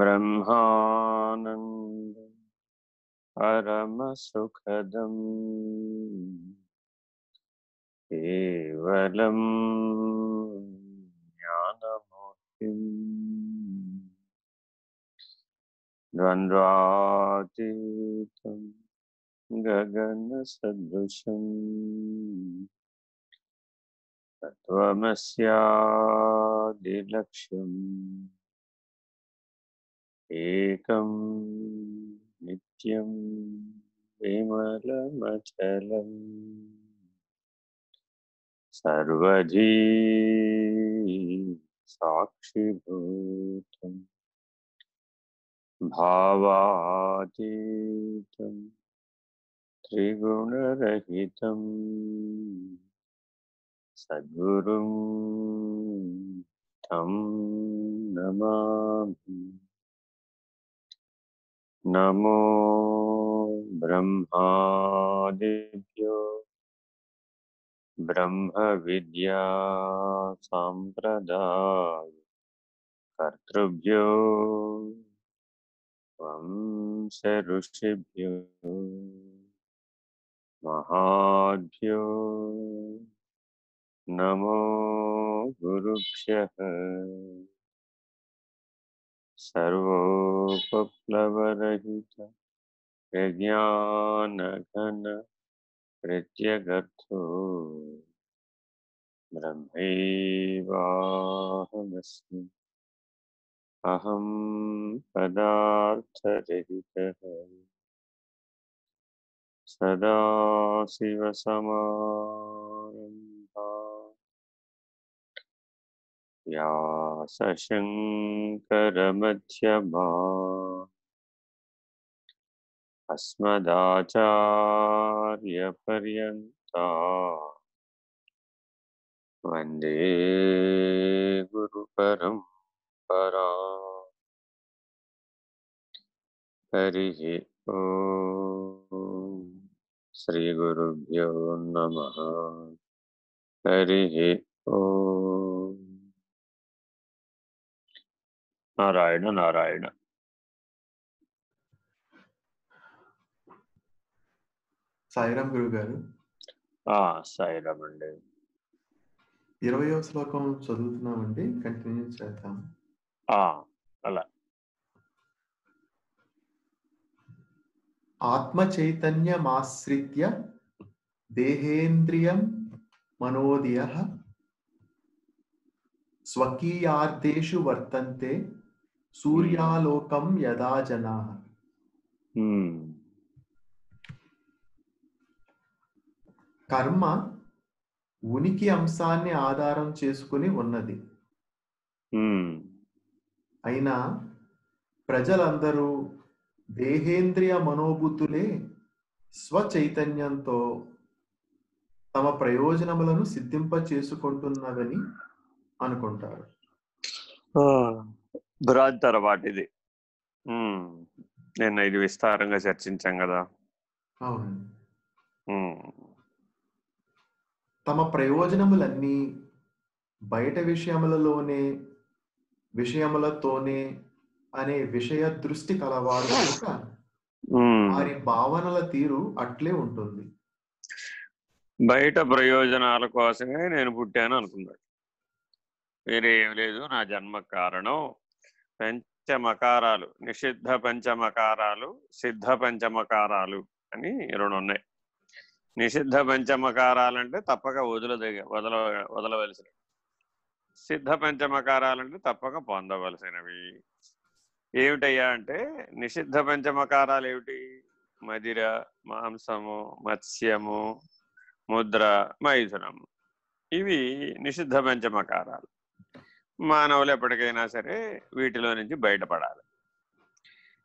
ब्रह्मानन्द परमसुखदम् केवलं ज्ञानमूर्तिम् द्वन्द्वातीतं गगनसदृशम् तत्त्वमस्यादिलक्ष्यम्। एकं नित्यं विमलमचलम्। सर्वधी साक्षिभूतम् भावातीतं त्रिगुणरहितं सद्गुरुं तं नमामि। नमो ब्रह्मादिभ्यो। ब्रह्मविद्या साम्प्रदाय कर्तृभ्यो। वंश ऋषिभ्यो। महाभ्यो। नमो गुरुभ्यः। सर्वोपप्लवरहित विज्ञानघन प्रत्यगर्थो ब्रह्मैवाहमस्मि। अहं पदार्थरहितः। सदाशिवसमारम्भा। व्यासशङ्करमध्यमा अस्मदाचार्यपर्यन्ता। वंदे गुरुपरम्परा। हरिः ॐ श्रीगुरुभ्यो नमः। हरिः ॐ నారాయణ నారాయణ. సాయిరామ్ గురువు గారు ఆ సాయిరామ్ అండి ఇరవయో శ్లోకం చదువుతున్నామండి. కంటిన్యూ చేద్దాం. ఆ అలా. ఆత్మ చైతన్యమాశ్రిత్య దేహేంద్రియం మనోదయ స్వకీయార్థేషు వర్తంతే సూర్యాలోకం యదా జనా. కర్మ ఉనికి అంశాన్ని ఆధారం చేసుకుని ఉన్నది. అయినా ప్రజలందరూ దేహేంద్రియ మనోబుద్ధులే స్వచైతన్యంతో తమ ప్రయోజనములను సిద్ధింప చేసుకుంటున్నవని అనుకుంటారు భ్రాంతి అలవాటు ఇది నిన్న ఇది విస్తారంగా చర్చించాం కదా. తమ ప్రయోజనములన్నీ బయట విషయములలోనే విషయములతోనే అనే విషయ దృష్టి కలవారు కనుక. వారి భావనల తీరు అట్లే ఉంటుంది. బయట ప్రయోజనాల కోసమే నేను పుట్టాను అనుకున్నాడు. వేరే ఏం లేదు నా జన్మ కారణం పంచమకారాలు నిషిద్ధ పంచమకారాలు సిద్ధ పంచమకారాలు అని రెండు ఉన్నాయి నిషిద్ధ పంచమకారాలంటే తప్పక వదులదగ వదల వదలవలసినవి. సిద్ధ పంచమకారాలంటే తప్పక పొందవలసినవి. ఏమిటయ్యా అంటే నిషిద్ధ పంచమకారాలు ఏమిటి? మదిర మాంసము మత్స్యము ముద్ర మైథునము. ఇవి నిషిద్ధ పంచమకారాలు. మానవులు ఎప్పటికైనా సరే వీటిలో నుంచి బయటపడాలి.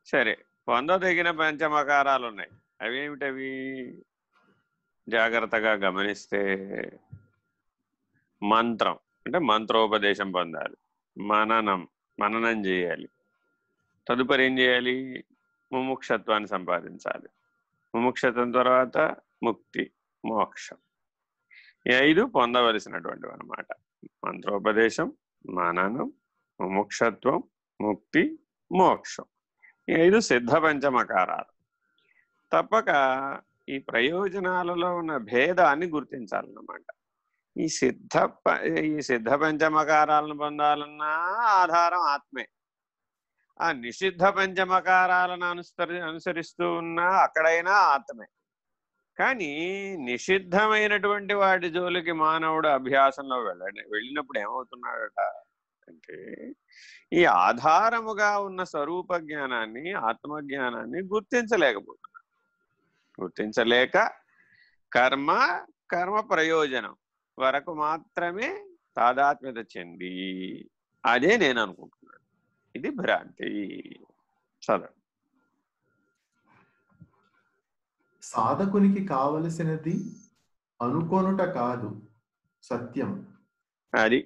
సరే పొందదగిన పంచమకారాలు ఉన్నాయి. అవి ఏమిటవి జాగ్రత్తగా గమనిస్తే మంత్రం అంటే మంత్రోపదేశం పొందాలి. మననం మననం చేయాలి. తదుపరి ఏం చేయాలి? ముముక్షత్వాన్ని సంపాదించాలి. ముముక్షత్వం తర్వాత ముక్తి మోక్షం. ఈ ఐదు పొందవలసినటువంటివి అన్నమాట మంత్రోపదేశం మననం ముముక్షత్వం ముక్తి మోక్షం. ఈ ఐదు సిద్ధ పంచమకారాలు. తప్పక ఈ ప్రయోజనాలలో ఉన్న భేదాన్ని గుర్తించాలన్నమాట. ఈ సిద్ధ ప- ఈ సిద్ధ పంచమకారాలను పొందాలన్నా ఆధారం ఆత్మే. ఆ నిషిద్ధ పంచమకారాలను అనుసరి అనుసరిస్తూ ఉన్నా అక్కడైనా ఆత్మే. కానీ నిషిద్ధమైనటువంటి వాటి జోలికి మానవుడు అభ్యాసంలో వెళ్ళ వెళ్ళినప్పుడు ఏమవుతున్నాడట అంటే ఈ ఆధారముగా ఉన్న స్వరూప జ్ఞానాన్ని ఆత్మజ్ఞానాన్ని గుర్తించలేకపోతున్నాడు. గుర్తించలేక కర్మ కర్మ ప్రయోజనం వరకు మాత్రమే తాదాత్మ్యత చెంది. అదే నేను అనుకుంటున్నాను. ఇది భ్రాంతి. చదవండి. సాధకునికి కావలసినది అనుకొనుట కాదు సత్యం. అది